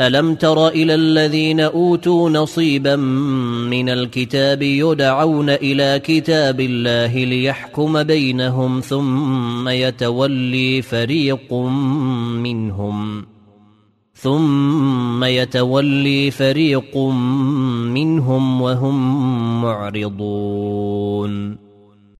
ألم تر إلى الذين أوتوا نصيبا من الكتاب يدعون إلى كتاب الله ليحكم بينهم ثم يتولي فريق منهم ثم يتولي فريق منهم وهم معرضون